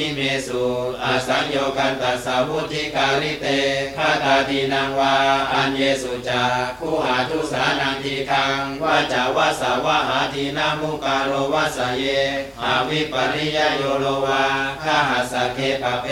มิเมสุอสัญโยกันตัสสาวุธิกาลิเตคาตาทีนังวาอันเยสุจาคู่หาทุสานังทีคังวาจาวาสาวะหาทีนามุกาโรวาสเยหาวิปริยโยโลวาคาหาสเคปะเป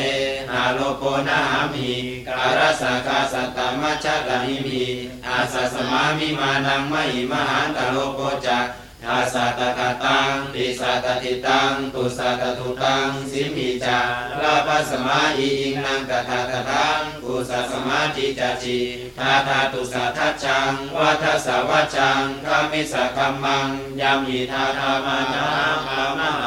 หาโลโกนาหามิการสาคาสัตตมัจจลหิมิอาสสมามิมานังมหิมหันตโลโกจัก อาสัตตะตังติสัตติตังตุสัตตุตังสิมิจาลาปัสมาอิอิงนังกทาตตังกุสัสมาจิจจิทาทาตุสัทชังวัทสาวัชังคามิสัคัมมังยามิทาทามานาภามา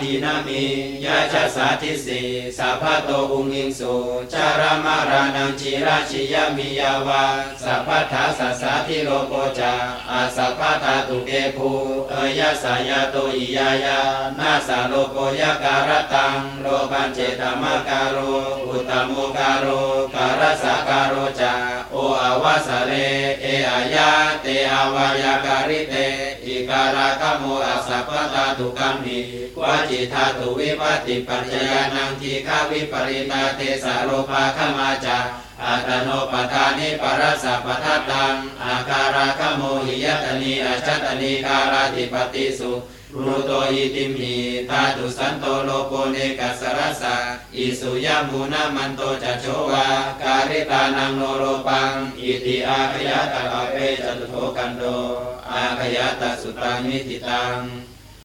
ทินามิยะจัสสาทิสีสัพพะโตอุงิงสุจารามารานังจิราชิยามิยาวาสัพพะทาสัสสาทิโลโกจาอาสัพพะทาตุเกภูเอยะสายาโตอิยายานาสาโลโกยะการตังโลปัญเจตมะการโรอุตตโมการโรการสาการโรจาโออาวาสเลเออายาเตอาวายาการิเตอิการาคโมอัสสะปะตาตุกัมมิวาจิธาตุวิปัติปัจจยานังทีฆาวิปริตาเตสาโรภาขมาจาอัตโนปทานิปรัสสะปทัตตังอาการาคโมหิยตนีอาชตนีการาติปติสุรูโตอิติมหิธาตุสันโตโลโกเนกัสรัสสะอิสุยามูนามันโตจัจโชวาการิตานังโนโรปังอิติอาคยตะปะเปจตุโทกันโดอาคยตะสุตังนิติตัง